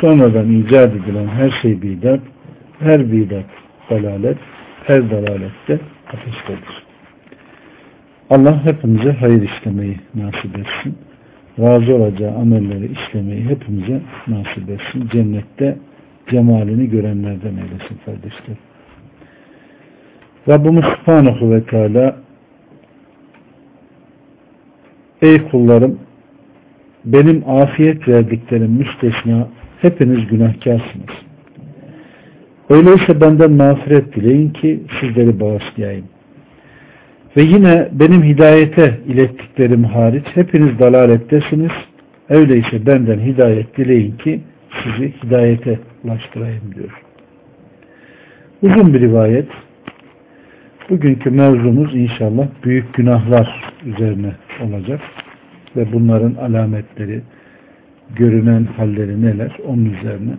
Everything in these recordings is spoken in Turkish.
sonradan icat edilen her şey bidat, her bidat dalalet, her dalalette ateştedir. Allah hepimize hayır işlemeyi nasip etsin. Razı olacağı amelleri işlemeyi hepimize nasip etsin. Cennette cemalini görenlerden eylesin kardeşler. Rabbimiz Subhanahu ve Teala Ey kullarım benim afiyet verdiklerim müstesna hepiniz günahkarsınız. Öyleyse benden mağfiret dileyin ki sizleri bağışlayayım. Ve yine benim hidayete ilettiklerim hariç hepiniz dalalettesiniz. Öyleyse benden hidayet dileyin ki sizi hidayete ulaştırayım diyor. Uzun bir rivayet. Bugünkü mevzumuz inşallah büyük günahlar üzerine olacak ve bunların alametleri, görünen halleri neler onun üzerine.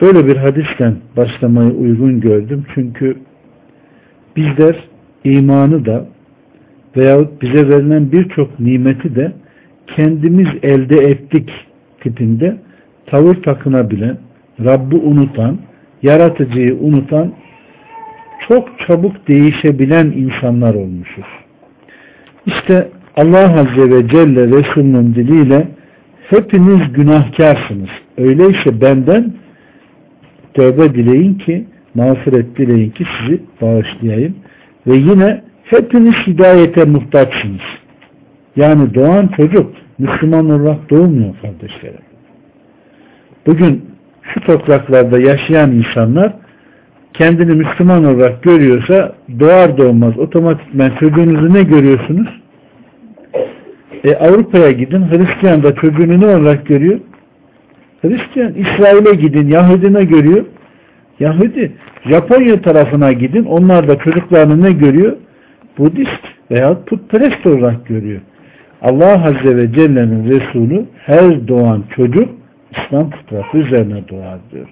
Böyle bir hadisten başlamayı uygun gördüm. Çünkü bizler imanı da veyahut bize verilen birçok nimeti de kendimiz elde ettik tipinde tavır takınabilen, Rabbi unutan, yaratıcıyı unutan, çok çabuk değişebilen insanlar olmuşuz. İşte Allah Azze ve Celle Resulünün diliyle hepiniz günahkarsınız. Öyleyse benden tövbe dileyin ki mağfiret dileyin ki sizi bağışlayayım. Ve yine hepiniz hidayete muhtaçsınız. Yani doğan çocuk Müslüman olarak doğmuyor kardeşlerim. Bugün şu topraklarda yaşayan insanlar kendini Müslüman olarak görüyorsa doğar doğmaz otomatikmen çocuğunuzu ne görüyorsunuz? E, Avrupa'ya gidin Hristiyan da çocuğunu ne olarak görüyor? Hristiyan. İsrail'e gidin Yahudi ne görüyor? Yahudi. Japonya tarafına gidin onlar da çocuklarını ne görüyor? Budist veya putperest olarak görüyor. Allah Azze ve Celle'nin Resulü her doğan çocuk İslam fıtratı üzerine doğar diyor.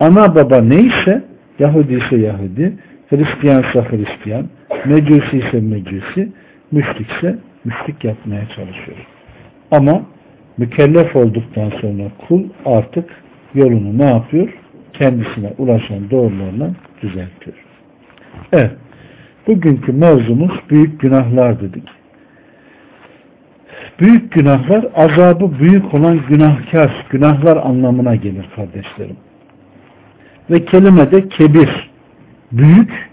Ana baba neyse Yahudi ise Yahudi, Hristiyan ise Hristiyan, Mecusi ise Mecusi, müşrik ise müşrik yapmaya çalışıyor. Ama mükellef olduktan sonra kul artık yolunu ne yapıyor? Kendisine ulaşan doğrularla düzeltiyor. Evet. Bugünkü mevzumuz büyük günahlar dedik. Büyük günahlar azabı büyük olan günahkar, günahlar anlamına gelir kardeşlerim. Ve kelimede kebir, büyük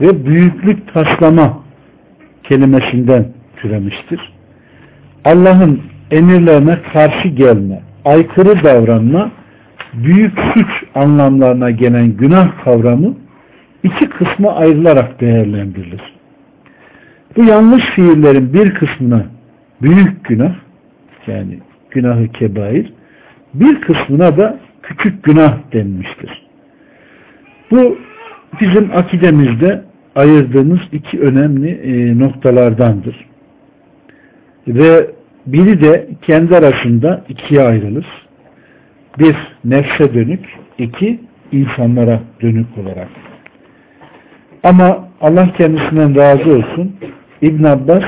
ve büyüklük taslama kelimesinden türemiştir. Allah'ın emirlerine karşı gelme, aykırı davranma, büyük suç anlamlarına gelen günah kavramı iki kısma ayrılarak değerlendirilir. Bu yanlış fiillerin bir kısmına büyük günah, yani günahı kebair, bir kısmına da küçük günah denmiştir. Bu bizim akidemizde ayırdığımız iki önemli e, noktalardandır. Ve biri de kendi arasında ikiye ayrılır. Bir, nefse dönük, iki, insanlara dönük olarak. Ama Allah kendisinden razı olsun. İbn Abbas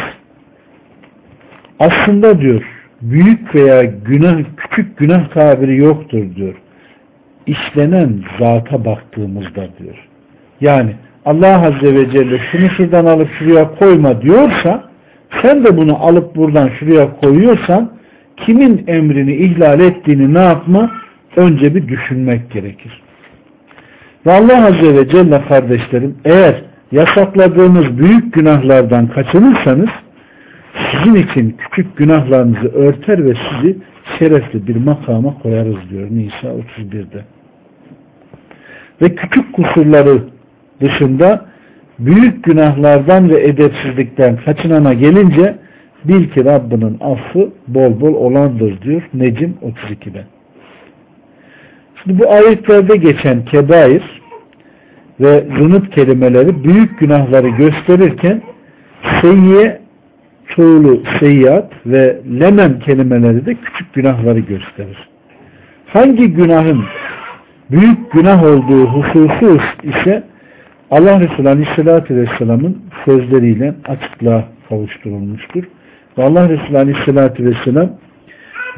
aslında diyor büyük veya günah, küçük günah tabiri yoktur diyor. İşlenen zata baktığımızda diyor. Yani Allah Azze ve Celle şunu şuradan alıp şuraya koyma diyorsa sen de bunu alıp buradan şuraya koyuyorsan kimin emrini ihlal ettiğini ne yapma? Önce bir düşünmek gerekir. Ve Allah Azze ve Celle kardeşlerim eğer yasakladığınız büyük günahlardan kaçınırsanız sizin için küçük günahlarınızı örter ve sizi şerefli bir makama koyarız diyor Nisa 31'de. Ve küçük kusurları dışında büyük günahlardan ve edepsizlikten kaçınana gelince bil ki Rabbinin affı bol bol olandır diyor Necim 32'de. Şimdi bu ayetlerde geçen kebair ve zunub kelimeleri büyük günahları gösterirken seyyiye çoğulu seyyat ve lemem kelimeleri de küçük günahları gösterir. Hangi günahın büyük günah olduğu hususu ise Allah Resulü Aleyhisselatü Vesselam'ın sözleriyle açıklığa kavuşturulmuştur. Ve Allah Resulü Aleyhisselatü Vesselam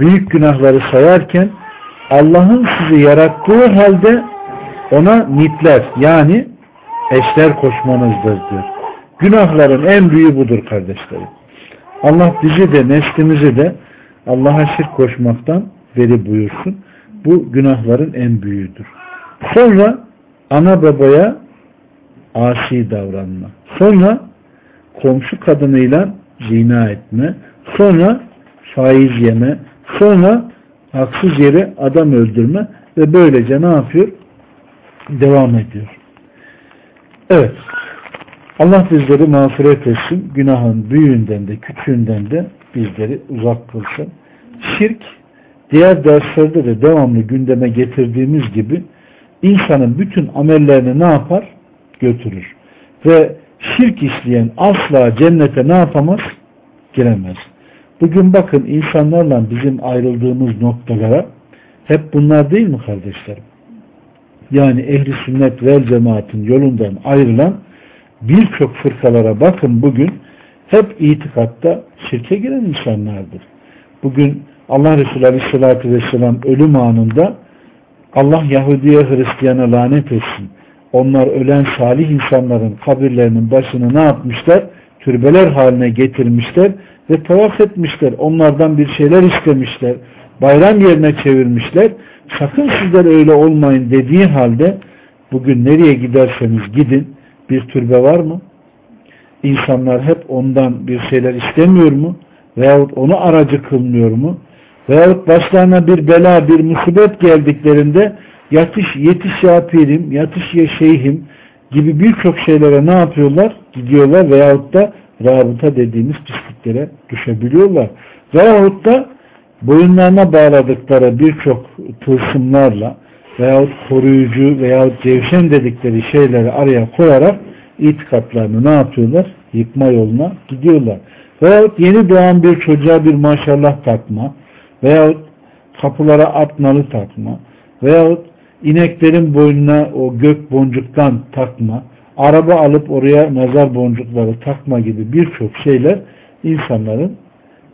büyük günahları sayarken Allah'ın sizi yarattığı halde ona nitler yani eşler koşmanızdır diyor. Günahların en büyüğü budur kardeşlerim. Allah bizi de neslimizi de Allah'a şirk koşmaktan veri buyursun. Bu günahların en büyüğüdür. Sonra ana babaya asi davranma. Sonra komşu kadınıyla zina etme. Sonra faiz yeme. Sonra haksız yere adam öldürme ve böylece ne yapıyor? Devam ediyor. Evet. Allah bizleri mağfiret etsin. Günahın büyüğünden de küçüğünden de bizleri uzak kılsın. Şirk diğer derslerde de devamlı gündeme getirdiğimiz gibi insanın bütün amellerini ne yapar? Götürür. Ve şirk işleyen asla cennete ne yapamaz? Giremez. Bugün bakın insanlarla bizim ayrıldığımız noktalara hep bunlar değil mi kardeşlerim? Yani ehli sünnet vel cemaatin yolundan ayrılan birçok fırkalara bakın bugün hep itikatta şirke giren insanlardır. Bugün Allah Resulü Aleyhisselatü Vesselam ölüm anında Allah Yahudiye Hristiyana lanet etsin. Onlar ölen salih insanların kabirlerinin başını ne yapmışlar? Türbeler haline getirmişler ve tavaf etmişler. Onlardan bir şeyler istemişler. Bayram yerine çevirmişler. Sakın sizler öyle olmayın dediği halde bugün nereye giderseniz gidin bir türbe var mı? İnsanlar hep ondan bir şeyler istemiyor mu? Veyahut onu aracı kılmıyor mu? Veyahut başlarına bir bela, bir musibet geldiklerinde yatış, yetiş ya pirim, yatış ya gibi birçok şeylere ne yapıyorlar? Gidiyorlar veyahut da rabıta dediğimiz pisliklere düşebiliyorlar. Veyahut da boyunlarına bağladıkları birçok tılsımlarla veyahut koruyucu veyahut cevşen dedikleri şeyleri araya koyarak itikatlarını ne yapıyorlar? Yıkma yoluna gidiyorlar. Veyahut yeni doğan bir çocuğa bir maşallah takma veyahut kapılara atnalı takma veyahut ineklerin boynuna o gök boncuktan takma araba alıp oraya nazar boncukları takma gibi birçok şeyler insanların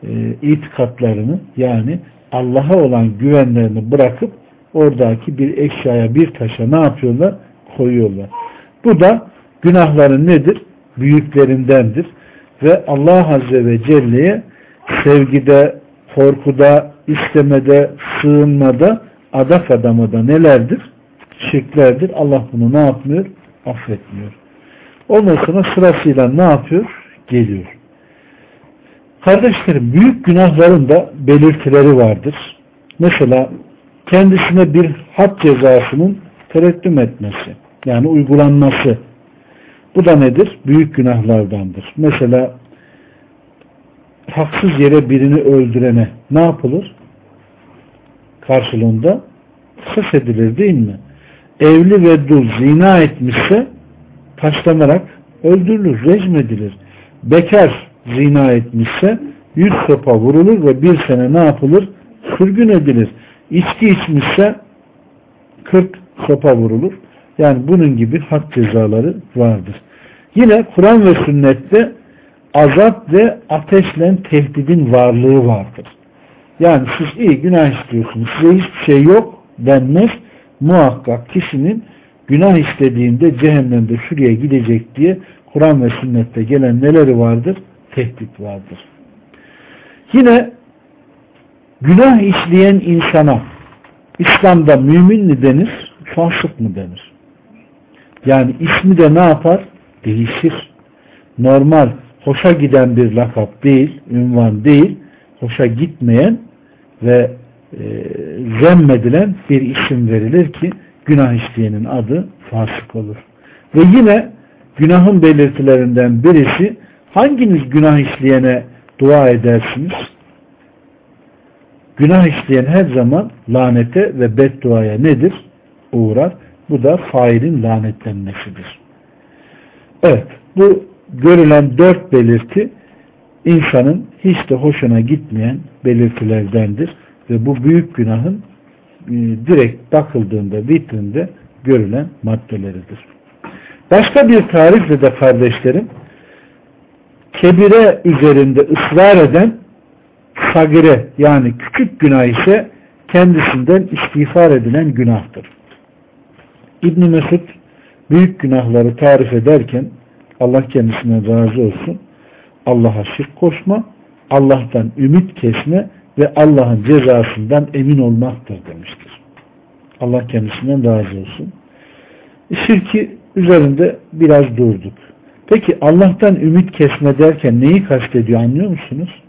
e, itikatlarını yani Allah'a olan güvenlerini bırakıp oradaki bir eşyaya bir taşa ne yapıyorlar? Koyuyorlar. Bu da günahların nedir? Büyüklerindendir. Ve Allah Azze ve Celle'ye sevgide, korkuda, istemede, sığınmada, adak adamada nelerdir? Şirklerdir. Allah bunu ne yapmıyor? Affetmiyor. Ondan sonra sırasıyla ne yapıyor? Geliyor. Kardeşlerim büyük günahların da belirtileri vardır. Mesela kendisine bir had cezasının tereddüm etmesi. Yani uygulanması. Bu da nedir? Büyük günahlardandır. Mesela haksız yere birini öldürene ne yapılır? Karşılığında kısas edilir değil mi? Evli ve dul zina etmişse taşlanarak öldürülür, rejim edilir. Bekar zina etmişse yüz sopa vurulur ve bir sene ne yapılır? Sürgün edilir. İçki içmişse 40 sopa vurulur. Yani bunun gibi hak cezaları vardır. Yine Kur'an ve sünnette azap ve ateşle tehdidin varlığı vardır. Yani siz iyi günah istiyorsunuz. Size hiçbir şey yok denmez. Muhakkak kişinin günah istediğinde cehennemde şuraya gidecek diye Kur'an ve sünnette gelen neleri vardır? Tehdit vardır. Yine günah işleyen insana İslam'da mümin mi denir, fasık mı denir? Yani ismi de ne yapar? Değişir. Normal, hoşa giden bir lakap değil, ünvan değil, hoşa gitmeyen ve zemmedilen bir isim verilir ki günah işleyenin adı fasık olur. Ve yine günahın belirtilerinden birisi hanginiz günah işleyene dua edersiniz? Günah işleyen her zaman lanete ve bedduaya nedir? Uğrar. Bu da failin lanetlenmesidir. Evet, bu görülen dört belirti insanın hiç de hoşuna gitmeyen belirtilerdendir. Ve bu büyük günahın e, direkt bakıldığında vitrinde görülen maddeleridir. Başka bir tarifle de kardeşlerim kebire üzerinde ısrar eden sagire yani küçük günah ise kendisinden istiğfar edilen günahtır. İbn Mesud büyük günahları tarif ederken Allah kendisine razı olsun. Allah'a şirk koşma, Allah'tan ümit kesme ve Allah'ın cezasından emin olmaktır demiştir. Allah kendisinden razı olsun. Şirki üzerinde biraz durduk. Peki Allah'tan ümit kesme derken neyi kastediyor anlıyor musunuz?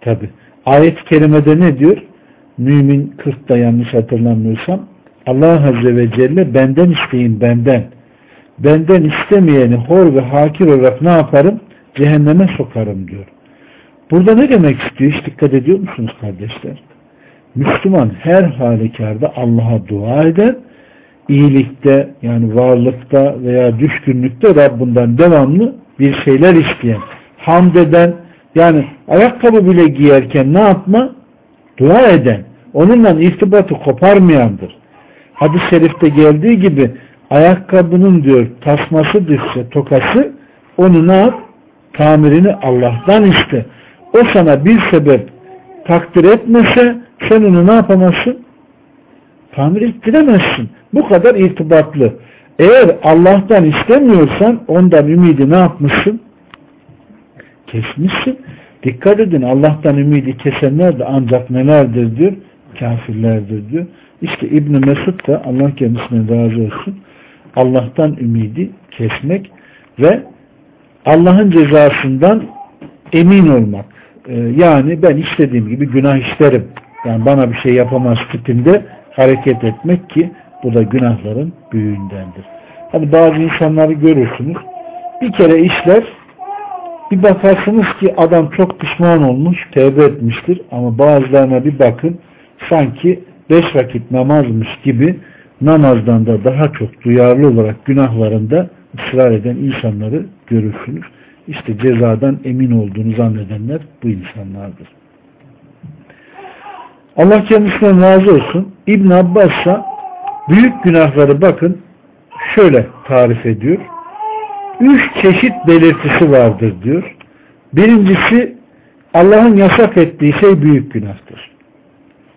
Tabi. Ayet-i kerimede ne diyor? Mümin 40'da yanlış hatırlamıyorsam Allah Azze ve Celle benden isteyin benden. Benden istemeyeni hor ve hakir olarak ne yaparım? Cehenneme sokarım diyor. Burada ne demek istiyor? Hiç dikkat ediyor musunuz kardeşler? Müslüman her halükarda Allah'a dua eder, iyilikte yani varlıkta veya düşkünlükte Rabbinden devamlı bir şeyler isteyen, hamd eden, yani ayakkabı bile giyerken ne yapma? Dua eden, onunla irtibatı koparmayandır. Hadis-i şerifte geldiği gibi ayakkabının diyor tasması düşse tokası onu ne yap? Tamirini Allah'tan iste. O sana bir sebep takdir etmese sen onu ne yapamazsın? Tamir ettiremezsin. Bu kadar irtibatlı. Eğer Allah'tan istemiyorsan ondan ümidi ne yapmışsın? Kesmişsin. Dikkat edin Allah'tan ümidi kesenler de ancak nelerdir diyor? Kafirlerdir diyor. İşte İbn Mesud da Allah kendisine razı olsun. Allah'tan ümidi kesmek ve Allah'ın cezasından emin olmak. Ee, yani ben istediğim gibi günah işlerim. Yani bana bir şey yapamaz tipinde hareket etmek ki bu da günahların büyüğündendir. Hani bazı insanları görürsünüz. Bir kere işler bir bakarsınız ki adam çok pişman olmuş, tevbe etmiştir ama bazılarına bir bakın sanki beş vakit namazmış gibi namazdan da daha çok duyarlı olarak günahlarında ısrar eden insanları görürsünüz. İşte cezadan emin olduğunu zannedenler bu insanlardır. Allah kendisinden razı olsun. İbn Abbas ise büyük günahları bakın şöyle tarif ediyor. Üç çeşit belirtisi vardır diyor. Birincisi Allah'ın yasak ettiği şey büyük günahtır.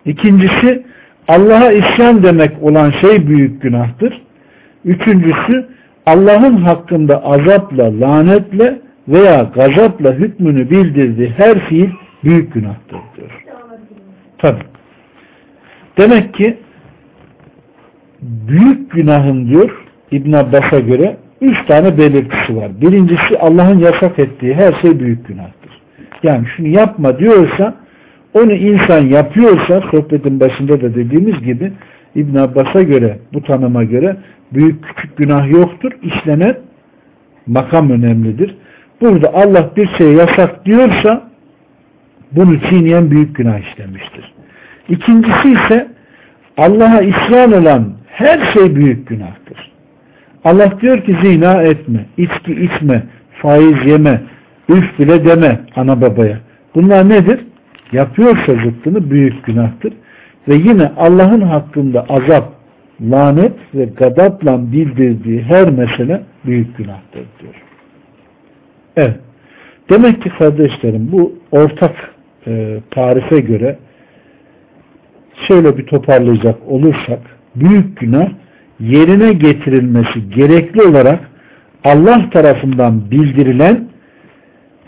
İkincisi Allah'a isyan demek olan şey büyük günahtır. Üçüncüsü Allah'ın hakkında azapla, lanetle veya gazapla hükmünü bildirdiği her fiil büyük günahtır diyor. Tabi. Demek ki büyük günahın diyor İbn Abbas'a göre üç tane belirtisi var. Birincisi Allah'ın yasak ettiği her şey büyük günahtır. Yani şunu yapma diyorsa onu insan yapıyorsa sohbetin başında da dediğimiz gibi İbn Abbas'a göre bu tanıma göre büyük küçük günah yoktur. İşlenen makam önemlidir. Burada Allah bir şey yasak diyorsa bunu çiğneyen büyük günah işlemiştir. İkincisi ise Allah'a isyan olan her şey büyük günahtır. Allah diyor ki zina etme, içki içme, faiz yeme, üf bile deme ana babaya. Bunlar nedir? Yapıyorsa zıttını büyük günahtır. Ve yine Allah'ın hakkında azap, lanet ve gadapla bildirdiği her mesele büyük günahtır diyor. Evet. Demek ki kardeşlerim bu ortak e, tarife göre şöyle bir toparlayacak olursak büyük günah yerine getirilmesi gerekli olarak Allah tarafından bildirilen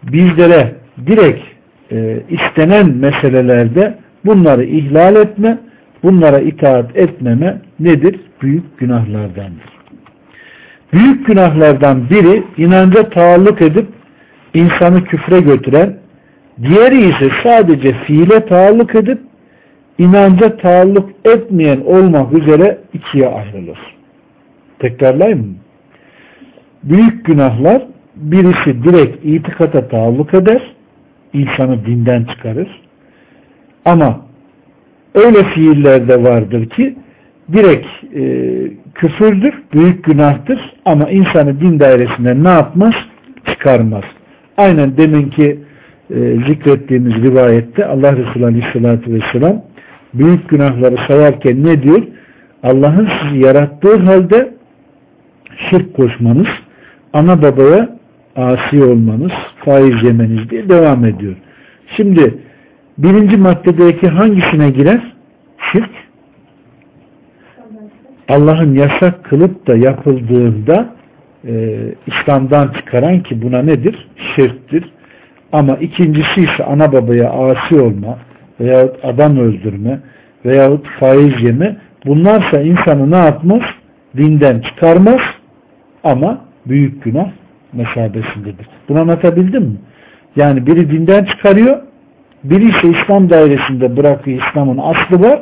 bizlere direkt e, istenen meselelerde bunları ihlal etme, bunlara itaat etmeme nedir? Büyük günahlardandır. Büyük günahlardan biri inanca taalluk edip insanı küfre götüren, diğeri ise sadece fiile taalluk edip inanca taalluk etmeyen olmak üzere ikiye ayrılır. Tekrarlayayım mı? Büyük günahlar birisi direkt itikata taalluk eder, insanı dinden çıkarır. Ama öyle fiiller de vardır ki direkt e, küfürdür, büyük günahtır ama insanı din dairesinden ne yapmaz? Çıkarmaz. Aynen deminki e, zikrettiğimiz rivayette Allah Resulü Aleyhisselatü Vesselam büyük günahları sayarken ne diyor? Allah'ın sizi yarattığı halde şirk koşmanız, ana babaya asi olmanız, faiz yemeniz diye devam ediyor. Şimdi birinci maddedeki hangisine girer? Şirk. Allah'ın yasak kılıp da yapıldığında e, İslam'dan çıkaran ki buna nedir? Şirktir. Ama ikincisi ise ana babaya asi olma veyahut adam öldürme veyahut faiz yeme bunlarsa insanı ne yapmaz? Dinden çıkarmaz ama büyük günah mesabesindedir. Bunu anlatabildim mi? Yani biri dinden çıkarıyor, biri ise İslam dairesinde bırakıyor İslam'ın aslı var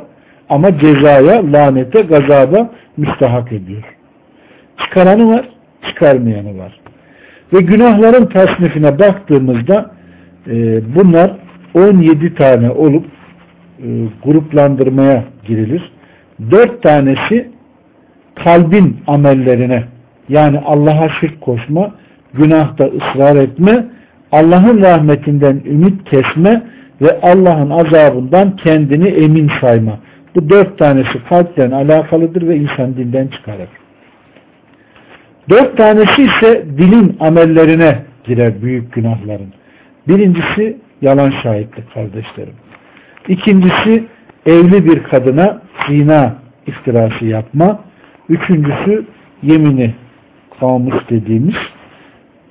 ama cezaya, lanete, gazaba müstahak ediyor. Çıkaranı var, çıkarmayanı var. Ve günahların tasnifine baktığımızda e, bunlar 17 tane olup e, gruplandırmaya girilir. 4 tanesi kalbin amellerine yani Allah'a şirk koşma, günahta ısrar etme, Allah'ın rahmetinden ümit kesme ve Allah'ın azabından kendini emin sayma. Bu dört tanesi kalpten alakalıdır ve insan dilden çıkarır. Dört tanesi ise dilin amellerine girer büyük günahların. Birincisi yalan şahitlik kardeşlerim. İkincisi evli bir kadına zina iftirası yapma. Üçüncüsü yemini kamus dediğimiz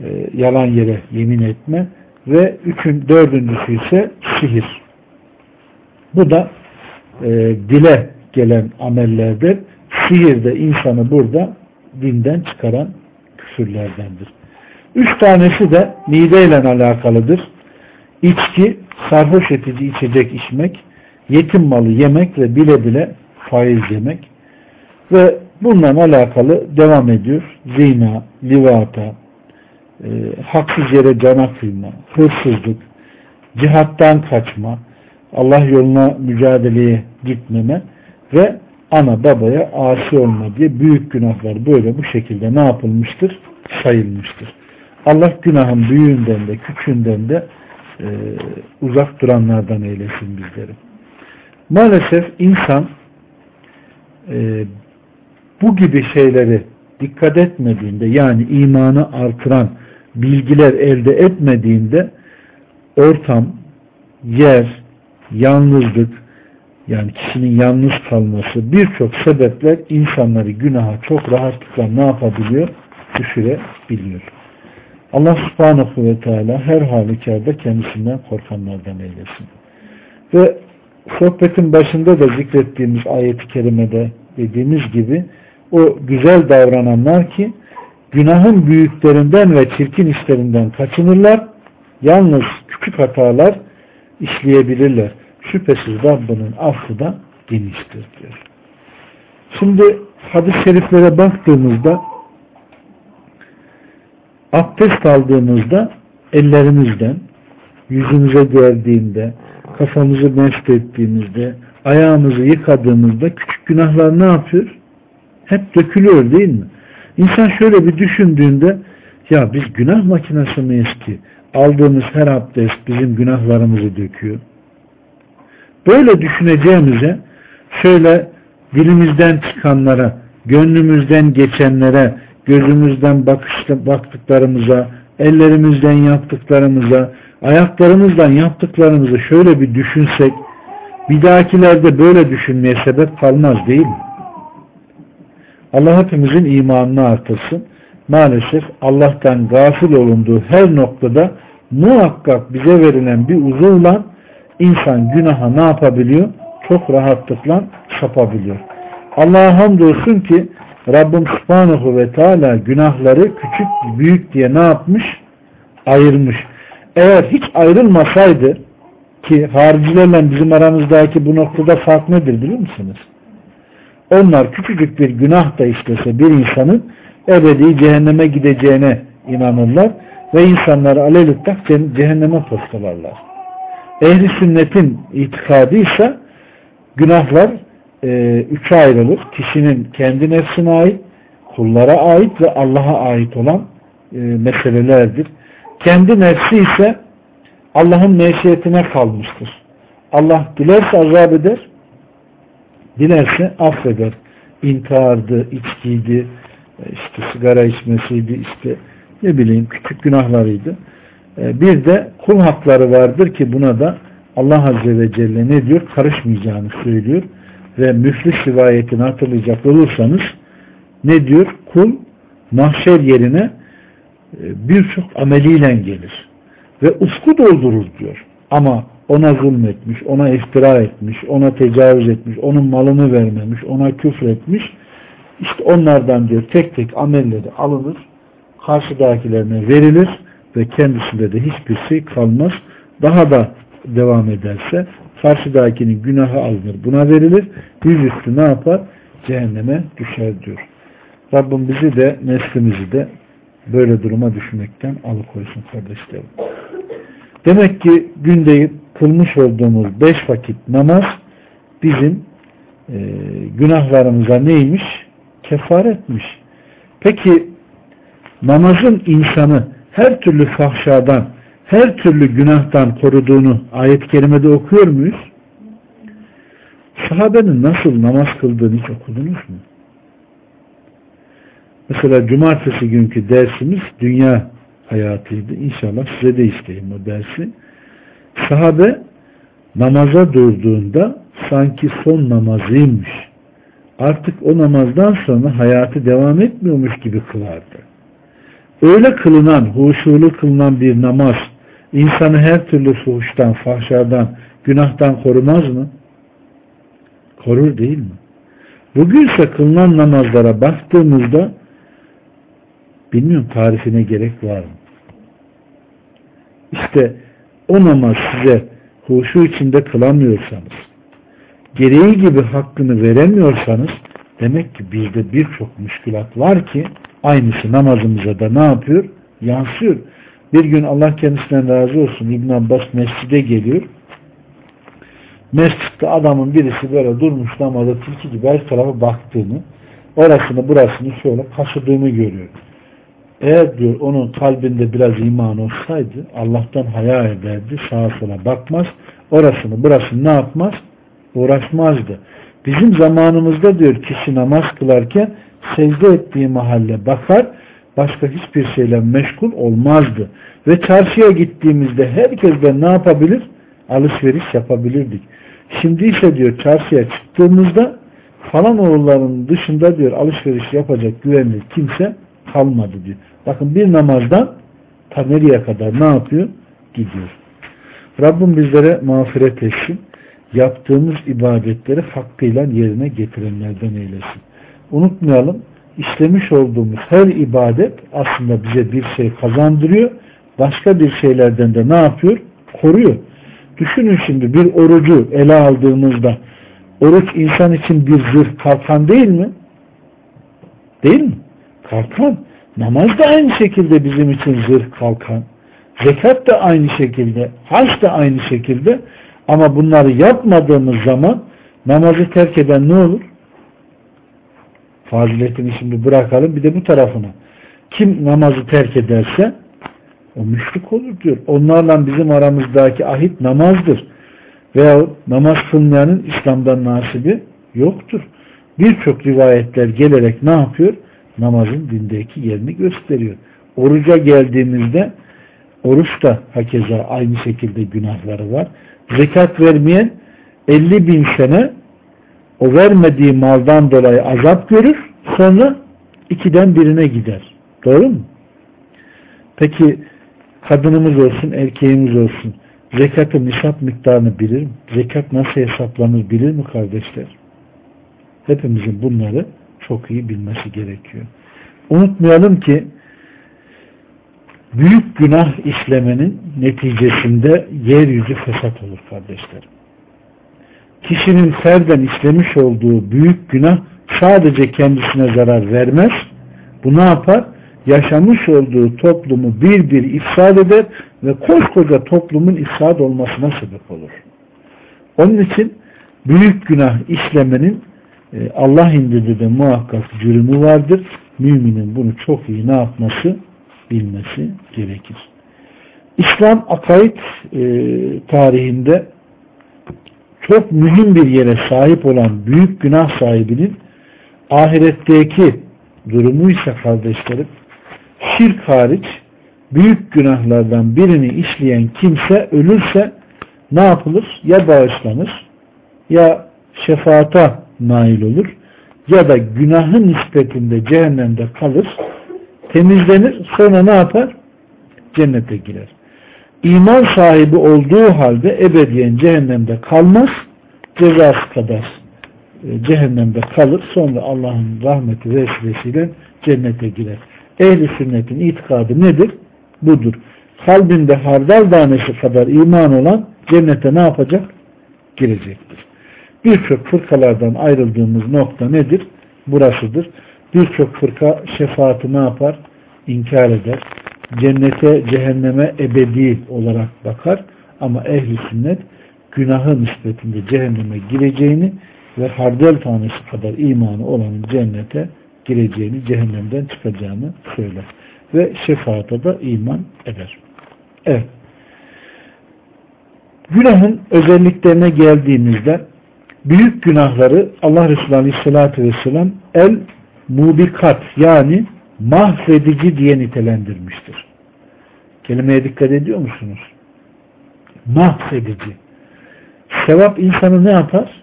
e, yalan yere yemin etme ve üçün, dördüncüsü ise sihir. Bu da e, dile gelen amellerden sihir de insanı burada dinden çıkaran küfürlerdendir. Üç tanesi de mideyle alakalıdır. İçki, sarhoş edici içecek içmek, yetim malı yemek ve bile bile faiz yemek ve bununla alakalı devam ediyor. Zina, livata, e, haksız yere cana kıyma, hırsızlık, cihattan kaçma, Allah yoluna mücadeleye gitmeme ve ana babaya asi olma diye büyük günahlar böyle bu şekilde ne yapılmıştır? Sayılmıştır. Allah günahın büyüğünden de küçüğünden de e, uzak duranlardan eylesin bizleri. Maalesef insan e, bu gibi şeyleri dikkat etmediğinde yani imanı artıran bilgiler elde etmediğinde ortam, yer, yalnızlık yani kişinin yalnız kalması birçok sebepler insanları günaha çok rahatlıkla ne yapabiliyor? Düşürebiliyor. Allah subhanahu ve teala her halükarda kendisinden korkanlardan eylesin. Ve sohbetin başında da zikrettiğimiz ayet-i kerimede dediğimiz gibi o güzel davrananlar ki günahın büyüklerinden ve çirkin işlerinden kaçınırlar. Yalnız küçük hatalar işleyebilirler. Şüphesiz Rabbinin affı da geniştir diyor. Şimdi hadis-i şeriflere baktığımızda abdest aldığımızda ellerimizden yüzümüze geldiğinde kafamızı mesle ettiğimizde ayağımızı yıkadığımızda küçük günahlar ne yapıyor? Hep dökülüyor değil mi? İnsan şöyle bir düşündüğünde ya biz günah makinesi miyiz ki aldığımız her abdest bizim günahlarımızı döküyor. Böyle düşüneceğimize şöyle dilimizden çıkanlara, gönlümüzden geçenlere, gözümüzden bakışta, baktıklarımıza, ellerimizden yaptıklarımıza, ayaklarımızdan yaptıklarımızı şöyle bir düşünsek, bir dahakilerde böyle düşünmeye sebep kalmaz değil mi? Allah hepimizin imanını artırsın. Maalesef Allah'tan gafil olunduğu her noktada muhakkak bize verilen bir uzuvla insan günaha ne yapabiliyor? Çok rahatlıkla sapabiliyor. Allah'a hamdolsun ki Rabbim Subhanahu ve Teala günahları küçük büyük diye ne yapmış? Ayırmış. Eğer hiç ayrılmasaydı ki haricilerle bizim aramızdaki bu noktada fark nedir biliyor musunuz? Onlar küçücük bir günah da işlese bir insanın ebedi cehenneme gideceğine inanırlar ve insanları alelüttak cehenneme postalarlar. Ehli sünnetin itikadıysa günahlar e, üçe ayrılır. Kişinin kendi nefsine ait, kullara ait ve Allah'a ait olan e, meselelerdir. Kendi nefsi ise Allah'ın meşiyetine kalmıştır. Allah dilerse azap eder, dilerse affeder. İntihardı, içkiydi, işte sigara içmesiydi, işte ne bileyim küçük günahlarıydı. E, bir de kul hakları vardır ki buna da Allah Azze ve Celle ne diyor? Karışmayacağını söylüyor. Ve müflis rivayetini hatırlayacak olursanız ne diyor? Kul mahşer yerine e, birçok ameliyle gelir. Ve ufku doldurur diyor. Ama ona zulmetmiş, ona iftira etmiş, ona tecavüz etmiş, onun malını vermemiş, ona küfretmiş. İşte onlardan diyor tek tek amelleri alınır, karşıdakilerine verilir ve kendisinde de hiçbir şey kalmaz. Daha da devam ederse karşıdakinin günahı alınır, buna verilir. Yüzüstü ne yapar? Cehenneme düşer diyor. Rabbim bizi de neslimizi de böyle duruma düşmekten alıkoysun kardeşlerim. Demek ki günde kılmış olduğumuz beş vakit namaz bizim e, günahlarımıza neymiş? Kefaretmiş. Peki namazın insanı her türlü fahşadan, her türlü günahtan koruduğunu ayet-i kerimede okuyor muyuz? Sahabenin nasıl namaz kıldığını hiç okudunuz mu? Mesela cumartesi günkü dersimiz dünya hayatıydı. İnşallah size de isteyeyim o dersi. Sahabe namaza durduğunda sanki son namazıymış. Artık o namazdan sonra hayatı devam etmiyormuş gibi kılardı. Öyle kılınan, huşulu kılınan bir namaz insanı her türlü fuhuştan, fahşadan, günahtan korumaz mı? Korur değil mi? Bugünse kılınan namazlara baktığımızda bilmiyorum tarifine gerek var mı? İşte o namaz size huşu içinde kılamıyorsanız, gereği gibi hakkını veremiyorsanız demek ki bizde birçok müşkülat var ki aynısı namazımıza da ne yapıyor? Yansıyor. Bir gün Allah kendisinden razı olsun İbn Abbas mescide geliyor. Mescitte adamın birisi böyle durmuş namazda tilki gibi her tarafa baktığını, orasını burasını şöyle kaşıdığını görüyor. Eğer diyor onun kalbinde biraz iman olsaydı Allah'tan haya ederdi, sağa sola bakmaz, orasını burasını ne yapmaz? Uğraşmazdı. Bizim zamanımızda diyor kişi namaz kılarken secde ettiği mahalle bakar, başka hiçbir şeyle meşgul olmazdı. Ve çarşıya gittiğimizde herkesten ne yapabilir? Alışveriş yapabilirdik. Şimdi ise diyor çarşıya çıktığımızda falan oğulların dışında diyor alışveriş yapacak güvenli kimse kalmadı diyor. Bakın bir namazdan ta nereye kadar ne yapıyor? Gidiyor. Rabbim bizlere mağfiret etsin. Yaptığımız ibadetleri hakkıyla yerine getirenlerden eylesin. Unutmayalım, işlemiş olduğumuz her ibadet aslında bize bir şey kazandırıyor. Başka bir şeylerden de ne yapıyor? Koruyor. Düşünün şimdi bir orucu ele aldığımızda oruç insan için bir zırh kalkan değil mi? Değil mi? Kalkan. Namaz da aynı şekilde bizim için zırh kalkan. Zekat da aynı şekilde. Hac da aynı şekilde. Ama bunları yapmadığımız zaman namazı terk eden ne olur? Faziletini şimdi bırakalım bir de bu tarafına. Kim namazı terk ederse o müşrik olur diyor. Onlarla bizim aramızdaki ahit namazdır. Veya namaz kılmayanın İslam'dan nasibi yoktur. Birçok rivayetler gelerek ne yapıyor? namazın dindeki yerini gösteriyor. Oruca geldiğimizde oruç da hakeza aynı şekilde günahları var. Zekat vermeyen 50 bin sene o vermediği maldan dolayı azap görür sonra ikiden birine gider. Doğru mu? Peki kadınımız olsun erkeğimiz olsun zekatın nisap miktarını bilir mi? Zekat nasıl hesaplanır bilir mi kardeşler? Hepimizin bunları çok iyi bilmesi gerekiyor. Unutmayalım ki büyük günah işlemenin neticesinde yeryüzü fesat olur kardeşlerim. Kişinin ferden işlemiş olduğu büyük günah sadece kendisine zarar vermez. Bu ne yapar? yaşamış olduğu toplumu bir bir ifsad eder ve koskoca toplumun ifsad olmasına sebep olur. Onun için büyük günah işlemenin e, Allah indinde de muhakkak cürümü vardır. Müminin bunu çok iyi ne yapması bilmesi gerekir. İslam akaid e, tarihinde çok mühim bir yere sahip olan büyük günah sahibinin ahiretteki durumu ise kardeşlerim şirk hariç büyük günahlardan birini işleyen kimse ölürse ne yapılır? Ya bağışlanır ya şefaata nail olur ya da günahın nispetinde cehennemde kalır temizlenir sonra ne yapar? Cennete girer. İman sahibi olduğu halde ebediyen cehennemde kalmaz cezası kadar e, cehennemde kalır sonra Allah'ın rahmeti vesilesiyle cennete girer. Ehli sünnetin itikadı nedir? Budur. Kalbinde hardal tanesi kadar iman olan cennete ne yapacak? Girecektir. Birçok fırkalardan ayrıldığımız nokta nedir? Burasıdır. Birçok fırka şefaati ne yapar? İnkar eder. Cennete, cehenneme ebedi olarak bakar. Ama ehli sünnet günahı nispetinde cehenneme gireceğini ve hardal tanesi kadar imanı olanın cennete gireceğini, cehennemden çıkacağını söyler. Ve şefaata da iman eder. Evet. Günahın özelliklerine geldiğimizde büyük günahları Allah Resulü Aleyhisselatü Vesselam el mubikat yani mahvedici diye nitelendirmiştir. Kelimeye dikkat ediyor musunuz? Mahvedici. Sevap insanı ne yapar?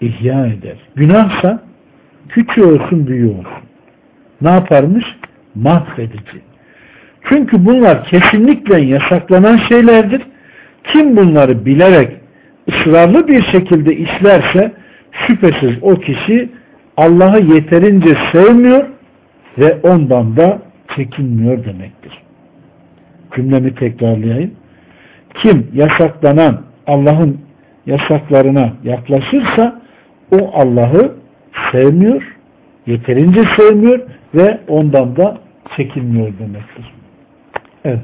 İhya eder. Günahsa küçük olsun büyüğü olsun. Ne yaparmış? Mahvedici. Çünkü bunlar kesinlikle yasaklanan şeylerdir. Kim bunları bilerek ısrarlı bir şekilde işlerse şüphesiz o kişi Allah'ı yeterince sevmiyor ve ondan da çekinmiyor demektir. Cümlemi tekrarlayayım. Kim yasaklanan Allah'ın yasaklarına yaklaşırsa o Allah'ı sevmiyor, yeterince sevmiyor ve ondan da çekinmiyor demektir. Evet.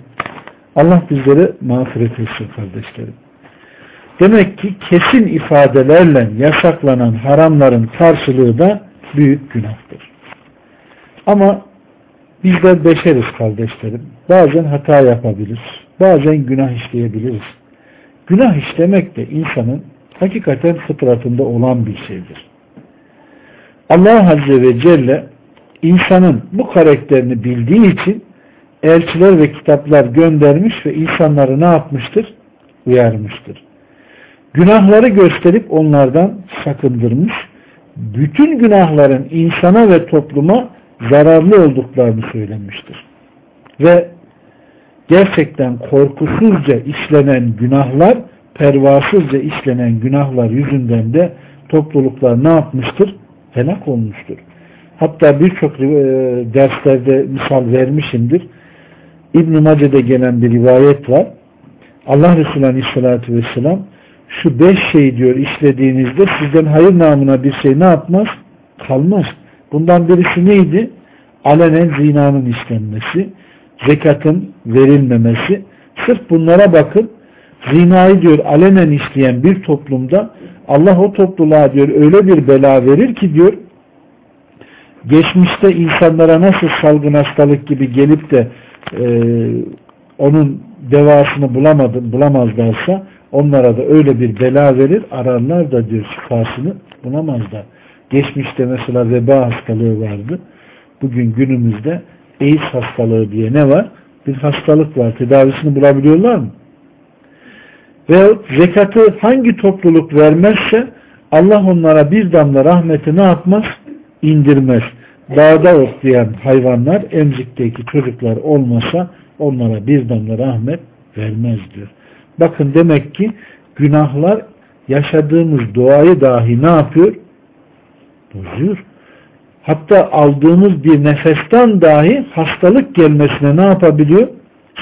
Allah bizlere mağfiret etsin kardeşlerim. Demek ki kesin ifadelerle yasaklanan haramların karşılığı da büyük günahtır. Ama bizler beşeriz kardeşlerim. Bazen hata yapabilir. Bazen günah işleyebiliriz. Günah işlemek de insanın hakikaten fıtratında olan bir şeydir. Allah Azze ve Celle insanın bu karakterini bildiği için elçiler ve kitaplar göndermiş ve insanları ne yapmıştır? Uyarmıştır. Günahları gösterip onlardan sakındırmış. Bütün günahların insana ve topluma zararlı olduklarını söylemiştir. Ve gerçekten korkusuzca işlenen günahlar, pervasızca işlenen günahlar yüzünden de topluluklar ne yapmıştır? Helak olmuştur. Hatta birçok e, derslerde misal vermişimdir. İbn-i Mace'de gelen bir rivayet var. Allah Resulü Aleyhisselatü Vesselam şu beş şey diyor işlediğinizde sizden hayır namına bir şey ne yapmaz? Kalmaz. Bundan birisi neydi? Alenen zinanın işlenmesi, zekatın verilmemesi. Sırf bunlara bakın. Zinayı diyor alenen işleyen bir toplumda Allah o topluluğa diyor öyle bir bela verir ki diyor geçmişte insanlara nasıl salgın hastalık gibi gelip de e, onun devasını bulamadı, bulamazlarsa onlara da öyle bir bela verir ararlar da diyor şifasını bulamazlar. Geçmişte mesela veba hastalığı vardı. Bugün günümüzde AIDS hastalığı diye ne var? Bir hastalık var. Tedavisini bulabiliyorlar mı? Ve zekatı hangi topluluk vermezse Allah onlara bir damla rahmeti ne yapmaz? İndirmez. Dağda otlayan hayvanlar, emzikteki çocuklar olmasa onlara bir damla rahmet vermez diyor. Bakın demek ki günahlar yaşadığımız doğayı dahi ne yapıyor? Bozuyor. Hatta aldığımız bir nefesten dahi hastalık gelmesine ne yapabiliyor?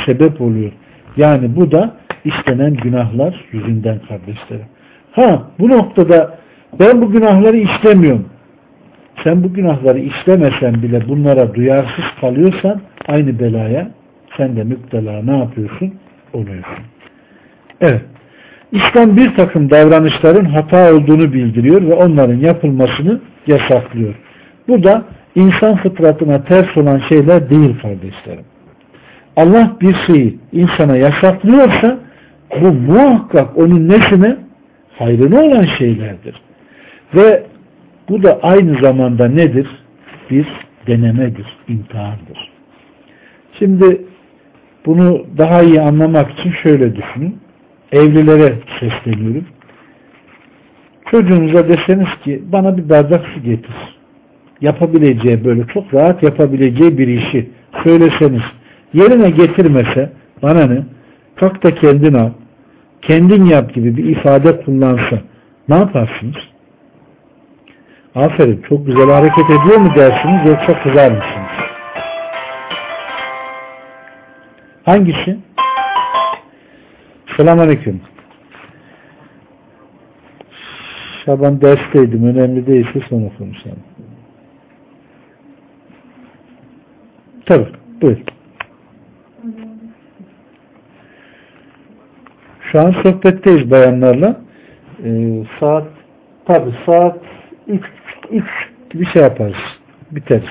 Sebep oluyor. Yani bu da işlenen günahlar yüzünden kardeşlerim. Ha bu noktada ben bu günahları işlemiyorum. sen bu günahları işlemesen bile bunlara duyarsız kalıyorsan aynı belaya sen de müptela ne yapıyorsun? Oluyorsun. Evet. İslam bir takım davranışların hata olduğunu bildiriyor ve onların yapılmasını yasaklıyor. Bu da insan fıtratına ters olan şeyler değil kardeşlerim. Allah bir şeyi insana yasaklıyorsa bu muhakkak onun nesine hayrına olan şeylerdir. Ve bu da aynı zamanda nedir? Bir denemedir, imtihandır. Şimdi bunu daha iyi anlamak için şöyle düşünün. Evlilere sesleniyorum. Çocuğunuza deseniz ki bana bir bardak su getir. Yapabileceği böyle çok rahat yapabileceği bir işi söyleseniz yerine getirmese bana ne? Kalk da kendin al. Kendin yap gibi bir ifade kullansa ne yaparsınız? Aferin çok güzel hareket ediyor mu dersiniz yoksa kızar mısınız? Hangisi? Selamünaleyküm. Şaban dersteydim. Önemli değilse sonra konuşalım. Tabii. Buyur. Şu an sohbetteyiz bayanlarla. Ee, saat tabi saat 3 3 bir şey yaparız. Biteriz.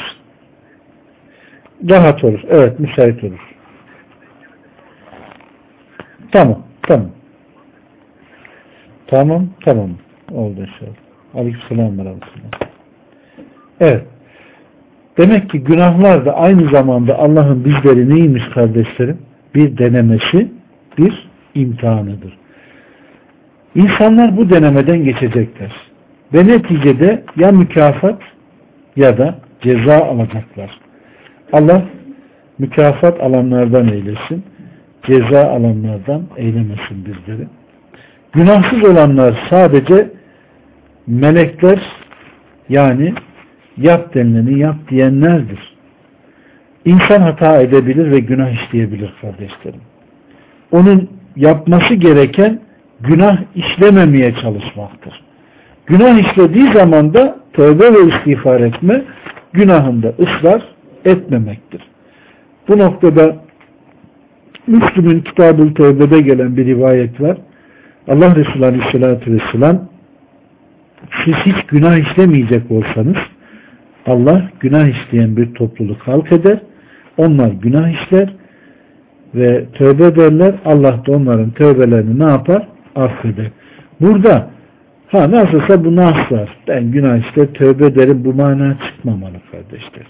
Rahat olur. Evet müsait olur. Tamam. Tamam. Tamam. Tamam. Oldu inşallah. Aleykümselam ve Evet. Demek ki günahlar da aynı zamanda Allah'ın bizleri neymiş kardeşlerim? Bir denemesi, bir imtihanıdır. İnsanlar bu denemeden geçecekler. Ve neticede ya mükafat ya da ceza alacaklar. Allah mükafat alanlardan eylesin. Ceza alanlardan eylemesin bizleri. Günahsız olanlar sadece melekler yani yap denileni yap diyenlerdir. İnsan hata edebilir ve günah işleyebilir kardeşlerim. Onun yapması gereken günah işlememeye çalışmaktır. Günah işlediği zaman da tövbe ve istiğfar etme, günahında ısrar etmemektir. Bu noktada Müslüm'ün Kitab-ı Tövbe'de gelen bir rivayet var. Allah Resulü Aleyhisselatü Vesselam siz hiç günah işlemeyecek olsanız Allah günah işleyen bir topluluk halk eder. Onlar günah işler ve tövbe ederler. Allah da onların tövbelerini ne yapar? Affeder. Burada ha nasılsa bu naslar. Ben günah işte tövbe ederim bu mana çıkmamalı kardeşler.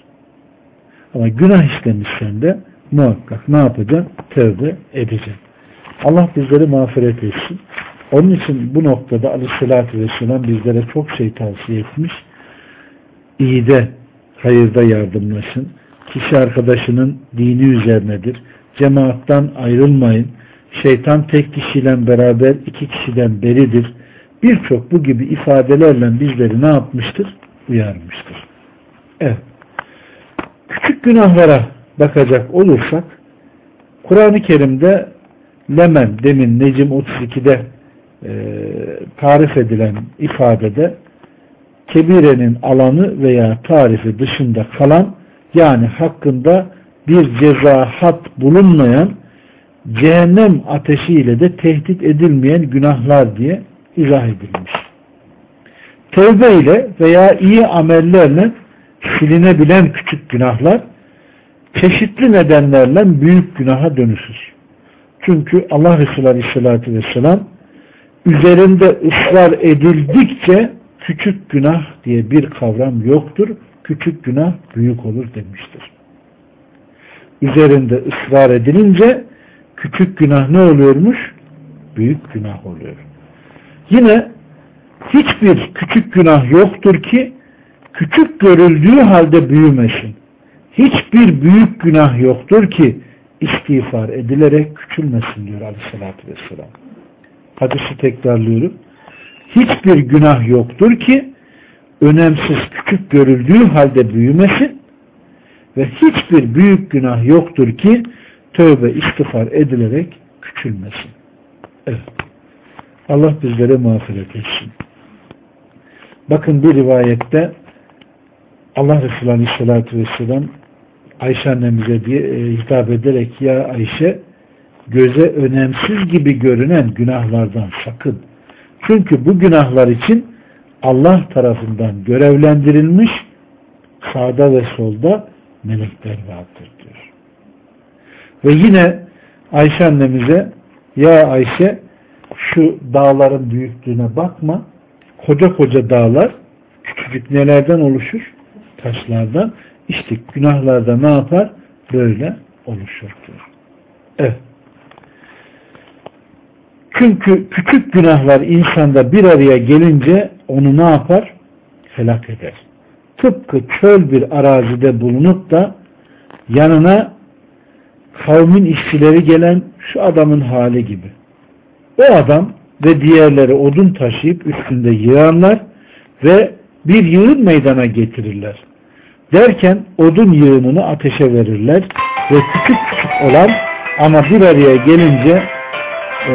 Ama günah işlemişsen de muhakkak ne yapacaksın? Tövbe edeceksin. Allah bizleri mağfiret etsin. Onun için bu noktada aleyhissalatü vesselam bizlere çok şey tavsiye etmiş. İyide, hayırda yardımlaşın. Kişi arkadaşının dini üzerinedir cemaattan ayrılmayın. Şeytan tek kişiyle beraber iki kişiden beridir. Birçok bu gibi ifadelerle bizleri ne yapmıştır? Uyarmıştır. Evet. Küçük günahlara bakacak olursak Kur'an-ı Kerim'de Lemen demin Necim 32'de e, tarif edilen ifadede kebirenin alanı veya tarifi dışında kalan yani hakkında bir ceza hat bulunmayan cehennem ateşiyle de tehdit edilmeyen günahlar diye izah edilmiş. Tevbe ile veya iyi amellerle silinebilen küçük günahlar çeşitli nedenlerle büyük günaha dönüşür. Çünkü Allah Resulü Aleyhisselatü Vesselam üzerinde ısrar edildikçe küçük günah diye bir kavram yoktur. Küçük günah büyük olur demiştir üzerinde ısrar edilince küçük günah ne oluyormuş? Büyük günah oluyor. Yine hiçbir küçük günah yoktur ki küçük görüldüğü halde büyümesin. Hiçbir büyük günah yoktur ki istiğfar edilerek küçülmesin diyor aleyhissalatü vesselam. Hadisi tekrarlıyorum. Hiçbir günah yoktur ki önemsiz küçük görüldüğü halde büyümesin ve hiçbir büyük günah yoktur ki tövbe istiğfar edilerek küçülmesin. Evet. Allah bizlere mağfiret etsin. Bakın bir rivayette Allah Resulü Aleyhisselatü Vesselam Ayşe annemize diye, e, hitap ederek ya Ayşe göze önemsiz gibi görünen günahlardan sakın. Çünkü bu günahlar için Allah tarafından görevlendirilmiş sağda ve solda melekler vardır diyor. Ve yine Ayşe annemize ya Ayşe şu dağların büyüklüğüne bakma koca koca dağlar küçücük nelerden oluşur? Taşlardan. İşte günahlarda ne yapar? Böyle oluşur diyor. Evet. Çünkü küçük günahlar insanda bir araya gelince onu ne yapar? Helak eder. Tıpkı çöl bir arazide bulunup da yanına kavmin işçileri gelen şu adamın hali gibi. O adam ve diğerleri odun taşıyıp üstünde yığarlar ve bir yığın meydana getirirler. Derken odun yığınını ateşe verirler ve küçük küçük olan ama bir araya gelince e,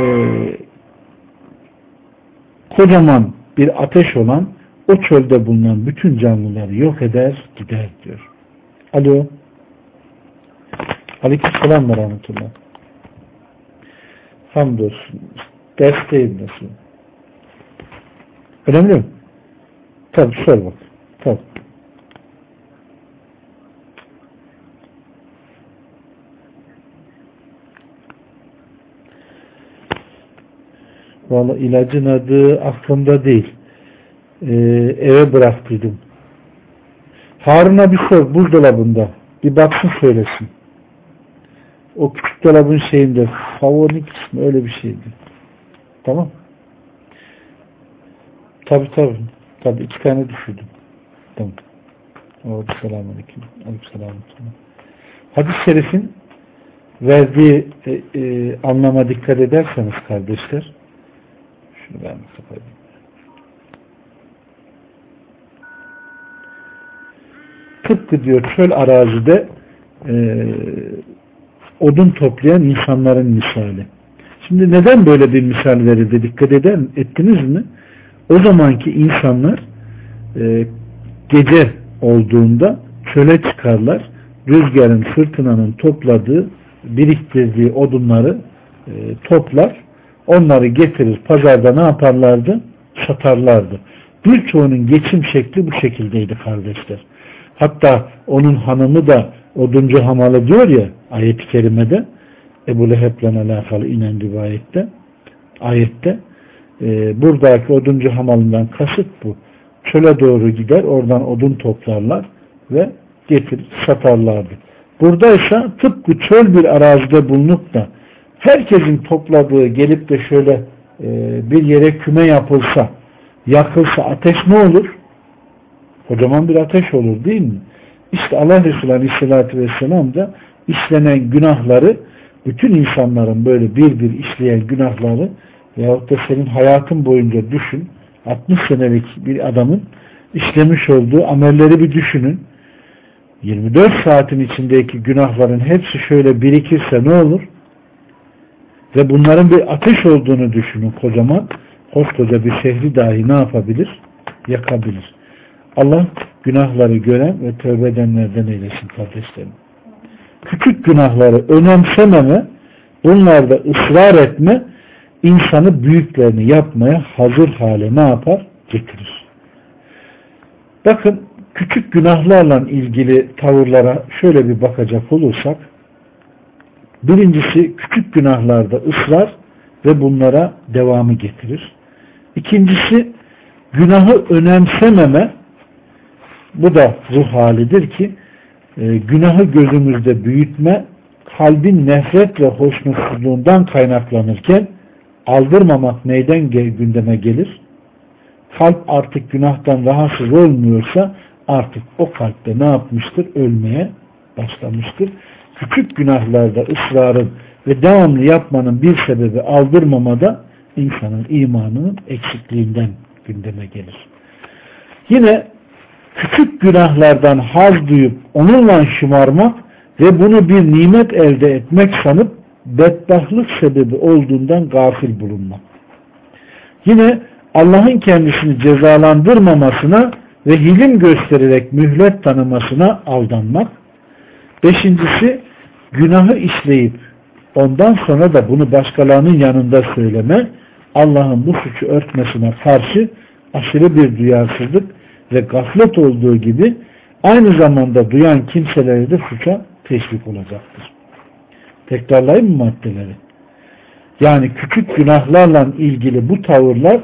kocaman bir ateş olan o çölde bulunan bütün canlıları yok eder gider diyor. Alo. Aleykümselam ve rahmetullah. Hamdolsun. Dersteyim nasıl? Önemli mi? Tabi sor bak. Tabi. Valla ilacın adı aklımda değil. Ee, eve bıraktıydım. Harun'a bir sor buzdolabında. Bir baksın söylesin. O küçük dolabın şeyinde favori kısmı öyle bir şeydi. Tamam. Tabi tabi. Tabi iki tane düşürdüm. Tamam. Aleyküm selamun Hadis-i şerifin verdiği e, e, anlama dikkat ederseniz kardeşler şunu ben kapatayım. Tıpkı diyor çöl arazide e, odun toplayan insanların misali. Şimdi neden böyle bir misal verildi dikkat eder ettiniz mi? O zamanki insanlar e, gece olduğunda çöle çıkarlar. Rüzgarın, fırtınanın topladığı, biriktirdiği odunları e, toplar. Onları getirir. Pazarda ne yaparlardı? Satarlardı. Birçoğunun geçim şekli bu şekildeydi kardeşler. Hatta onun hanımı da oduncu hamalı diyor ya ayet-i kerimede Ebu Leheb'le alakalı inen rivayette ayette e, buradaki oduncu hamalından kasıt bu. Çöle doğru gider oradan odun toplarlar ve getirir satarlardı. Buradaysa tıpkı çöl bir arazide bulunup da herkesin topladığı gelip de şöyle e, bir yere küme yapılsa yakılsa ateş ne olur? Kocaman bir ateş olur değil mi? İşte Allah Resulü Aleyhisselatü Vesselam da işlenen günahları bütün insanların böyle bir bir işleyen günahları veyahut da senin hayatın boyunca düşün 60 senelik bir adamın işlemiş olduğu amelleri bir düşünün 24 saatin içindeki günahların hepsi şöyle birikirse ne olur? Ve bunların bir ateş olduğunu düşünün kocaman. Koskoca bir şehri dahi ne yapabilir? Yakabilir. Allah günahları gören ve tövbe edenlerden eylesin kardeşlerim. Küçük günahları önemsememe, bunlarda ısrar etme, insanı büyüklerini yapmaya hazır hale ne yapar? Getirir. Bakın küçük günahlarla ilgili tavırlara şöyle bir bakacak olursak birincisi küçük günahlarda ısrar ve bunlara devamı getirir. İkincisi günahı önemsememe bu da ruh halidir ki e, günahı gözümüzde büyütme kalbin nefret ve hoşnutsuzluğundan kaynaklanırken aldırmamak neyden gündeme gelir? Kalp artık günahtan rahatsız olmuyorsa artık o kalpte ne yapmıştır? Ölmeye başlamıştır. Küçük günahlarda ısrarın ve devamlı yapmanın bir sebebi aldırmamada insanın imanının eksikliğinden gündeme gelir. Yine küçük günahlardan haz duyup onunla şımarmak ve bunu bir nimet elde etmek sanıp bedbahtlık sebebi olduğundan gafil bulunmak. Yine Allah'ın kendisini cezalandırmamasına ve hilim göstererek mühlet tanımasına aldanmak. Beşincisi günahı işleyip ondan sonra da bunu başkalarının yanında söyleme Allah'ın bu suçu örtmesine karşı aşırı bir duyarsızlık ve gaflet olduğu gibi aynı zamanda duyan kimseleri de suça teşvik olacaktır. Tekrarlayayım mı maddeleri? Yani küçük günahlarla ilgili bu tavırlar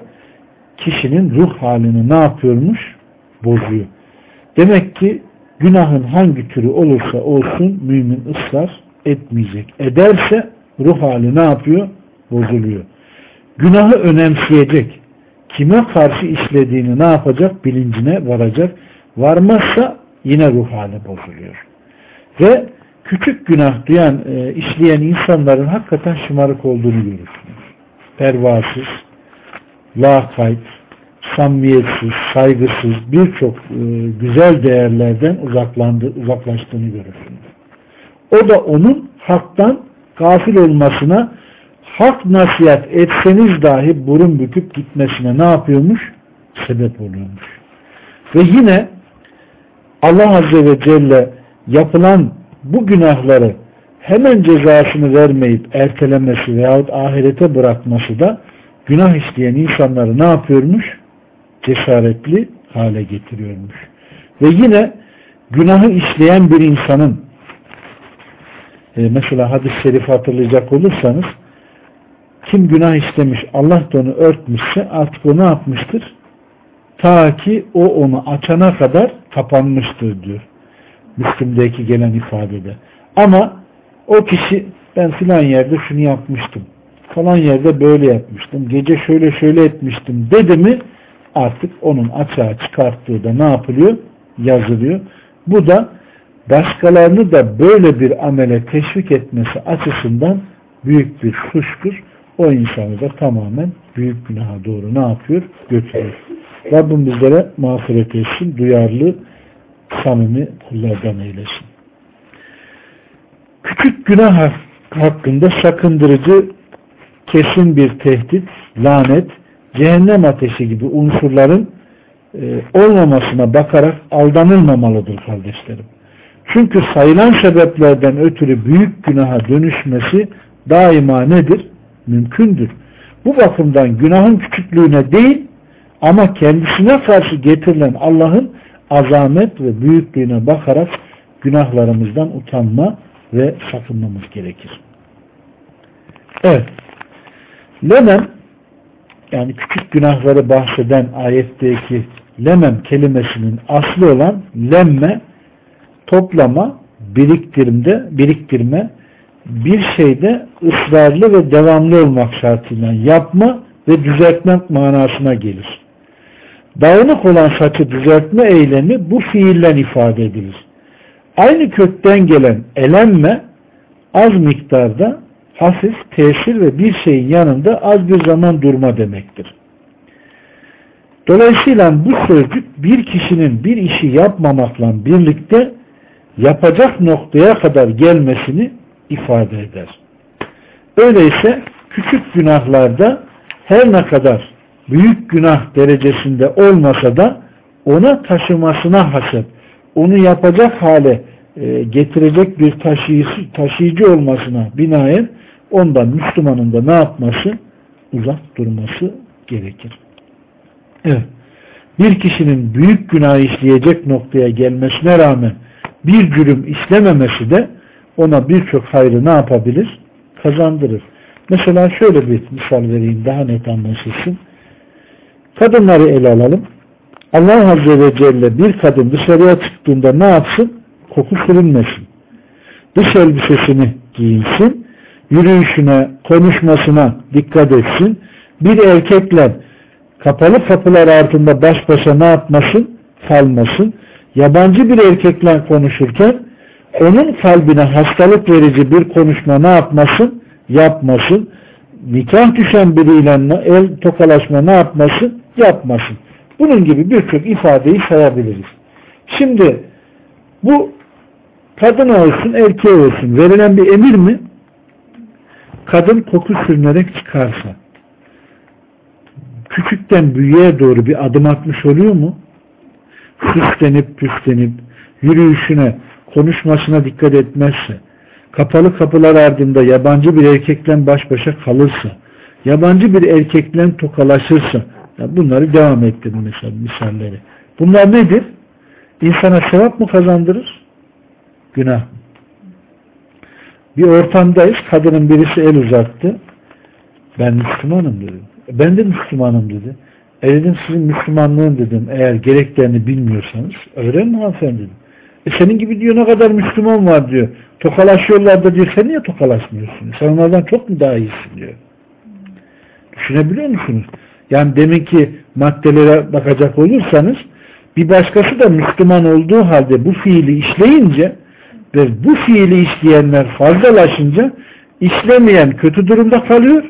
kişinin ruh halini ne yapıyormuş? Bozuyor. Demek ki günahın hangi türü olursa olsun mümin ısrar etmeyecek. Ederse ruh hali ne yapıyor? Bozuluyor. Günahı önemseyecek. Kime karşı işlediğini ne yapacak? Bilincine varacak. Varmazsa yine ruh hali bozuluyor. Ve küçük günah duyan, e, işleyen insanların hakikaten şımarık olduğunu görürsünüz. Pervasız, lakayt, samimiyetsiz, saygısız birçok e, güzel değerlerden uzaklandı, uzaklaştığını görürsünüz. O da onun haktan gafil olmasına hak nasihat etseniz dahi burun büküp gitmesine ne yapıyormuş? Sebep oluyormuş. Ve yine Allah Azze ve Celle yapılan bu günahları hemen cezasını vermeyip ertelemesi veyahut ahirete bırakması da günah işleyen insanları ne yapıyormuş? Cesaretli hale getiriyormuş. Ve yine günahı işleyen bir insanın e, mesela hadis-i şerif hatırlayacak olursanız kim günah işlemiş Allah da onu örtmüşse artık o ne yapmıştır? Ta ki o onu açana kadar kapanmıştır diyor. Müslüm'deki gelen ifadede. Ama o kişi ben filan yerde şunu yapmıştım. Falan yerde böyle yapmıştım. Gece şöyle şöyle etmiştim dedi mi artık onun açığa çıkarttığı da ne yapılıyor? Yazılıyor. Bu da başkalarını da böyle bir amele teşvik etmesi açısından büyük bir suçtur. O insanı da tamamen büyük günaha doğru ne yapıyor? Götürüyor. Rabbim bizlere mağfiret etsin, duyarlı, samimi kullardan eylesin. Küçük günah hakkında sakındırıcı kesin bir tehdit, lanet, cehennem ateşi gibi unsurların e, olmamasına bakarak aldanılmamalıdır kardeşlerim. Çünkü sayılan sebeplerden ötürü büyük günaha dönüşmesi daima nedir? Mümkündür. Bu bakımdan günahın küçüklüğüne değil ama kendisine karşı getirilen Allah'ın azamet ve büyüklüğüne bakarak günahlarımızdan utanma ve sakınmamız gerekir. Evet. Lemem yani küçük günahları bahseden ayetteki lemem kelimesinin aslı olan lemme toplama, biriktirme, biriktirme bir şeyde ısrarlı ve devamlı olmak şartıyla yapma ve düzeltmek manasına gelir. Dağınık olan saçı düzeltme eylemi bu fiille ifade edilir. Aynı kökten gelen elenme az miktarda hafif tesir ve bir şeyin yanında az bir zaman durma demektir. Dolayısıyla bu sözcük bir kişinin bir işi yapmamakla birlikte yapacak noktaya kadar gelmesini ifade eder. Öyleyse küçük günahlarda her ne kadar büyük günah derecesinde olmasa da ona taşımasına hasep, onu yapacak hale e, getirecek bir taşıyıcı, taşıyıcı olmasına binaen ondan Müslümanın da ne yapması? Uzak durması gerekir. Evet. Bir kişinin büyük günah işleyecek noktaya gelmesine rağmen bir cürüm işlememesi de ona birçok hayrı ne yapabilir? Kazandırır. Mesela şöyle bir misal vereyim daha net anlaşılsın. Kadınları ele alalım. Allah Azze ve Celle bir kadın dışarıya çıktığında ne yapsın? Koku sürünmesin. Dış elbisesini giyinsin. Yürüyüşüne, konuşmasına dikkat etsin. Bir erkekle kapalı kapılar altında baş başa ne yapmasın? Kalmasın. Yabancı bir erkekle konuşurken onun kalbine hastalık verici bir konuşma ne yapmasın? Yapmasın. Nikah düşen biriyle el tokalaşma ne yapmasın? Yapmasın. Bunun gibi birçok ifadeyi sayabiliriz. Şimdi bu kadın olsun erkeğe olsun verilen bir emir mi? Kadın koku sürünerek çıkarsa küçükten büyüğe doğru bir adım atmış oluyor mu? süslenip püslenip yürüyüşüne, konuşmasına dikkat etmezse, kapalı kapılar ardında yabancı bir erkekle baş başa kalırsa, yabancı bir erkekle tokalaşırsa, ya bunları devam ettirin mesela misalleri. Bunlar nedir? İnsana sevap mı kazandırır? Günah. Bir ortamdayız, kadının birisi el uzattı. Ben Müslümanım dedim. Ben de Müslümanım dedi. E dedim sizin Müslümanlığın dedim eğer gereklerini bilmiyorsanız öğrenin hanımefendi dedim. E senin gibi diyor ne kadar Müslüman var diyor. Tokalaşıyorlar da diyor sen niye tokalaşmıyorsun? Sen onlardan çok mu daha iyisin diyor. Düşünebiliyor musunuz? Yani demin ki maddelere bakacak olursanız bir başkası da Müslüman olduğu halde bu fiili işleyince ve bu fiili işleyenler fazlalaşınca işlemeyen kötü durumda kalıyor.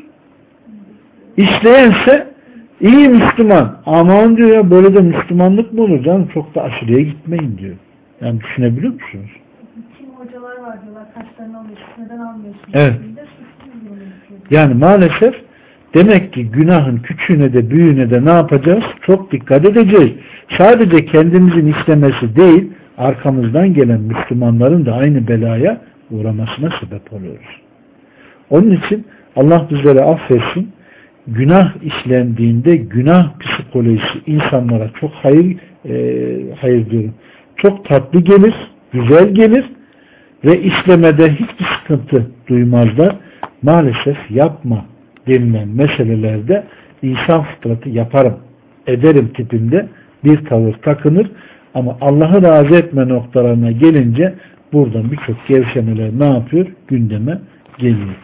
İşleyense iyi Müslüman. Aman diyor ya böyle de Müslümanlık mı olur canım? Çok da aşırıya gitmeyin diyor. Yani düşünebiliyor musunuz? Kim hocalar var diyorlar kaçlarını alıyorsun, neden almıyorsun? Evet. Yani maalesef demek ki günahın küçüğüne de büyüğüne de ne yapacağız? Çok dikkat edeceğiz. Sadece kendimizin istemesi değil, arkamızdan gelen Müslümanların da aynı belaya uğramasına sebep oluyoruz. Onun için Allah bizlere affetsin. Günah işlendiğinde günah psikolojisi insanlara çok hayır e, hayır diyorum. Çok tatlı gelir, güzel gelir ve işlemede hiçbir sıkıntı duymazlar. Maalesef yapma denilen meselelerde insan fıtratı yaparım, ederim tipinde bir tavır takınır ama Allah'ı razı etme noktalarına gelince buradan birçok gevşemeler ne yapıyor? Gündeme geliyor.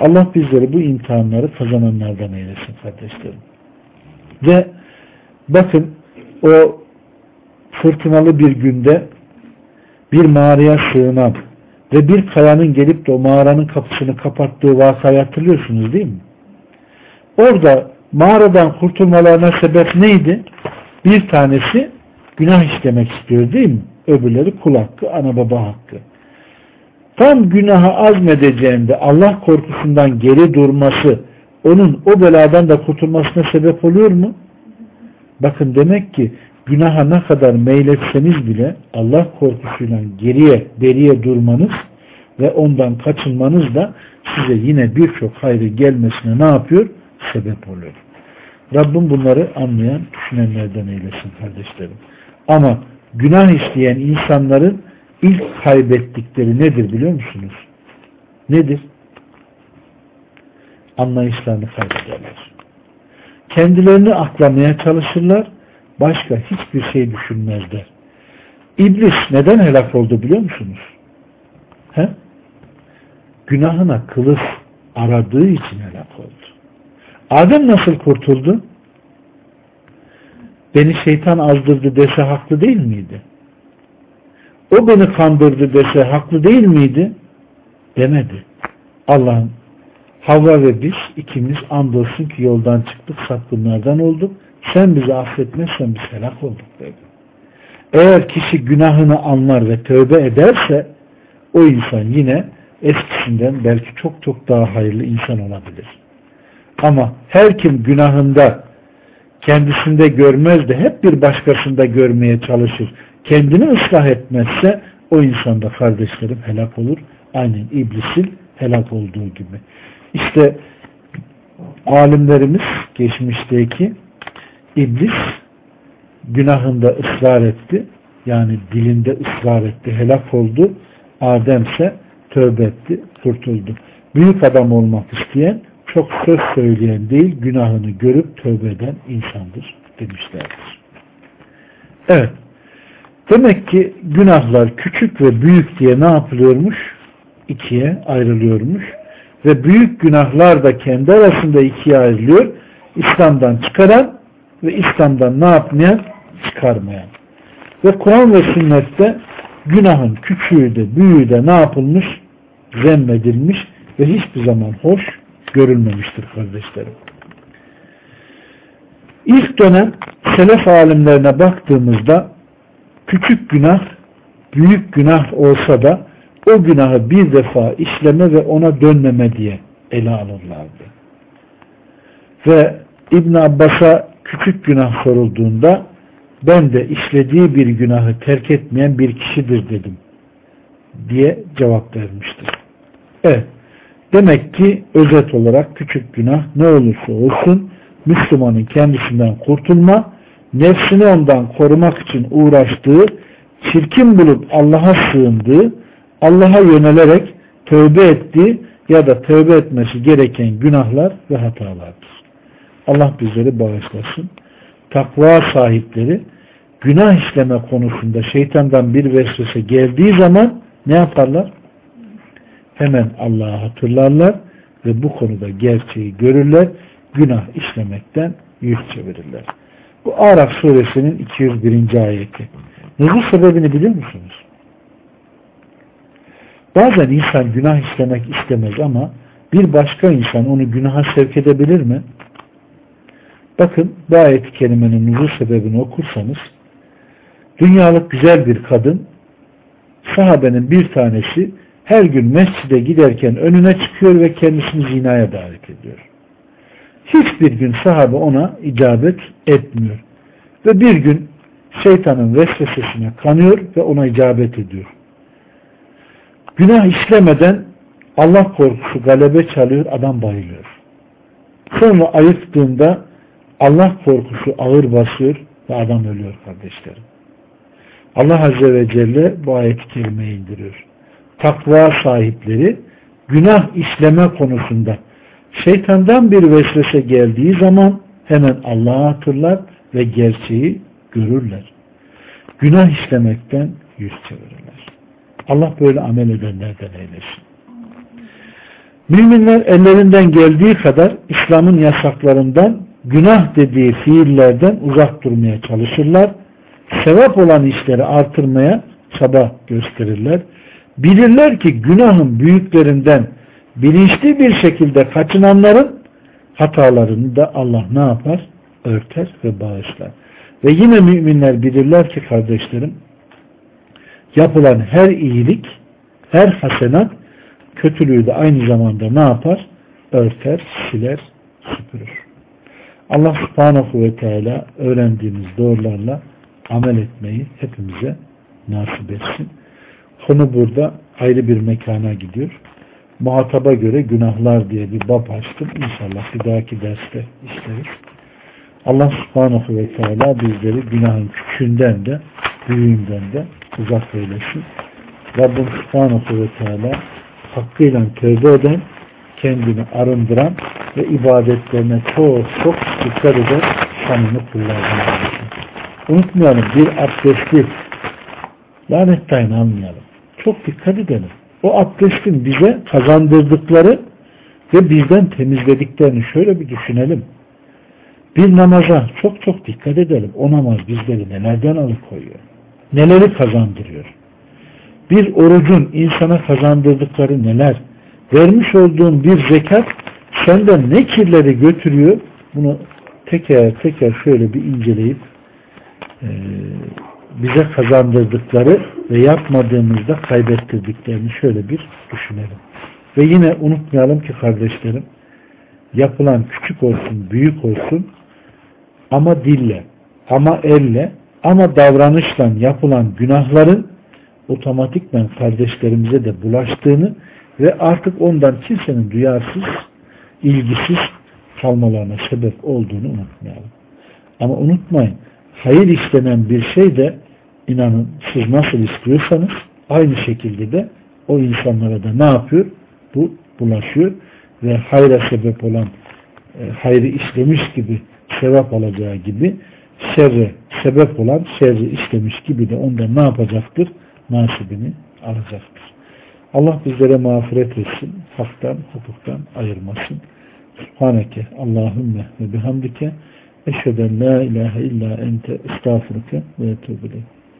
Allah bizleri bu imtihanları kazananlardan eylesin kardeşlerim. Ve bakın o fırtınalı bir günde bir mağaraya sığınan ve bir kayanın gelip de o mağaranın kapısını kapattığı vakayı hatırlıyorsunuz değil mi? Orada mağaradan kurtulmalarına sebep neydi? Bir tanesi günah işlemek istiyor değil mi? Öbürleri kul hakkı, ana baba hakkı. Tam günaha azmedeceğinde Allah korkusundan geri durması onun o beladan da kurtulmasına sebep oluyor mu? Bakın demek ki günaha ne kadar meyletseniz bile Allah korkusuyla geriye, beriye durmanız ve ondan kaçınmanız da size yine birçok hayrı gelmesine ne yapıyor? Sebep oluyor. Rabbim bunları anlayan, düşünenlerden eylesin kardeşlerim. Ama günah işleyen insanların ilk kaybettikleri nedir biliyor musunuz? Nedir? Anlayışlarını kaybederler. Kendilerini aklamaya çalışırlar. Başka hiçbir şey düşünmezler. İblis neden helak oldu biliyor musunuz? He? Günahına kılıf aradığı için helak oldu. Adem nasıl kurtuldu? Beni şeytan azdırdı dese haklı değil miydi? O beni kandırdı dese haklı değil miydi? Demedi. Allah'ın Havva ve biz ikimiz andolsun ki yoldan çıktık, sapkınlardan olduk. Sen bizi affetmezsen biz helak olduk dedi. Eğer kişi günahını anlar ve tövbe ederse o insan yine eskisinden belki çok çok daha hayırlı insan olabilir. Ama her kim günahında kendisinde görmez de hep bir başkasında görmeye çalışır. Kendini ıslah etmezse o insanda kardeşlerim helak olur. Aynen iblisin helak olduğu gibi. İşte alimlerimiz geçmişteki iblis günahında ısrar etti. Yani dilinde ısrar etti. Helak oldu. Adem ise tövbe etti. Kurtuldu. Büyük adam olmak isteyen çok söz söyleyen değil günahını görüp tövbe eden insandır demişlerdir. Evet. Demek ki günahlar küçük ve büyük diye ne yapılıyormuş? İkiye ayrılıyormuş. Ve büyük günahlar da kendi arasında ikiye ayrılıyor. İslam'dan çıkaran ve İslam'dan ne yapmayan? Çıkarmayan. Ve Kur'an ve sünnette günahın küçüğü de büyüğü de ne yapılmış? Zemmedilmiş ve hiçbir zaman hoş görülmemiştir kardeşlerim. İlk dönem selef alimlerine baktığımızda küçük günah büyük günah olsa da o günahı bir defa işleme ve ona dönmeme diye ele alırlardı. Ve İbn Abbas'a küçük günah sorulduğunda ben de işlediği bir günahı terk etmeyen bir kişidir dedim diye cevap vermiştir. Evet. Demek ki özet olarak küçük günah ne olursa olsun Müslümanın kendisinden kurtulma, nefsini ondan korumak için uğraştığı, çirkin bulup Allah'a sığındığı, Allah'a yönelerek tövbe ettiği ya da tövbe etmesi gereken günahlar ve hatalardır. Allah bizleri bağışlasın. Takva sahipleri günah işleme konusunda şeytandan bir vesvese geldiği zaman ne yaparlar? Hemen Allah'ı hatırlarlar ve bu konuda gerçeği görürler. Günah işlemekten yüz çevirirler. Bu Araf suresinin 201. ayeti. Nuzul sebebini biliyor musunuz? Bazen insan günah işlemek istemez ama bir başka insan onu günaha sevk edebilir mi? Bakın bu ayet-i kerimenin nuzul sebebini okursanız dünyalık güzel bir kadın sahabenin bir tanesi her gün mescide giderken önüne çıkıyor ve kendisini zinaya davet ediyor. Hiçbir gün sahabe ona icabet etmiyor. Ve bir gün şeytanın vesvesesine kanıyor ve ona icabet ediyor. Günah işlemeden Allah korkusu galebe çalıyor, adam bayılıyor. Sonra ayıktığında Allah korkusu ağır basıyor ve adam ölüyor kardeşlerim. Allah Azze ve Celle bu ayet-i indiriyor. Takva sahipleri günah işleme konusunda şeytandan bir vesvese geldiği zaman hemen Allah'a hatırlar ve gerçeği görürler. Günah işlemekten yüz çevirirler. Allah böyle amel edenlerden eylesin. Müminler ellerinden geldiği kadar İslam'ın yasaklarından günah dediği fiillerden uzak durmaya çalışırlar. Sevap olan işleri artırmaya çaba gösterirler. Bilirler ki günahın büyüklerinden bilinçli bir şekilde kaçınanların hatalarını da Allah ne yapar? Örter ve bağışlar. Ve yine müminler bilirler ki kardeşlerim yapılan her iyilik, her hasenat kötülüğü de aynı zamanda ne yapar? Örter, siler, süpürür. Allah subhanahu ve teala öğrendiğimiz doğrularla amel etmeyi hepimize nasip etsin. Konu burada ayrı bir mekana gidiyor. Muhataba göre günahlar diye bir bab açtım. İnşallah bir dahaki derste işleriz. Allah subhanahu ve teala bizleri günahın küçüğünden de büyüğünden de uzak eylesin. Rabbim subhanahu ve teala hakkıyla tövbe eden, kendini arındıran ve ibadetlerine çok çok dikkat eden samimi kullardan. Unutmayalım bir abdesti lanetten almayalım. Çok dikkat edelim. O abdestin bize kazandırdıkları ve bizden temizlediklerini şöyle bir düşünelim. Bir namaza çok çok dikkat edelim. O namaz bizleri nelerden alıkoyuyor? Neleri kazandırıyor? Bir orucun insana kazandırdıkları neler? Vermiş olduğun bir zekat senden ne kirleri götürüyor? Bunu teker teker şöyle bir inceleyip e, bize kazandırdıkları ve yapmadığımızda kaybettirdiklerini şöyle bir düşünelim. Ve yine unutmayalım ki kardeşlerim yapılan küçük olsun, büyük olsun ama dille, ama elle, ama davranışla yapılan günahların otomatikmen kardeşlerimize de bulaştığını ve artık ondan kimsenin duyarsız, ilgisiz kalmalarına sebep olduğunu unutmayalım. Ama unutmayın, hayır istenen bir şey de inanın siz nasıl istiyorsanız aynı şekilde de o insanlara da ne yapıyor? Bu bulaşıyor ve hayra sebep olan e, hayrı işlemiş gibi sevap alacağı gibi şerre sebep olan şerri işlemiş gibi de ondan ne yapacaktır? Nasibini alacaktır. Allah bizlere mağfiret etsin. Haktan, hukuktan ayırmasın. Subhaneke Allahümme ve bihamdike eşheden la ilahe illa ente estağfurke ve etubile.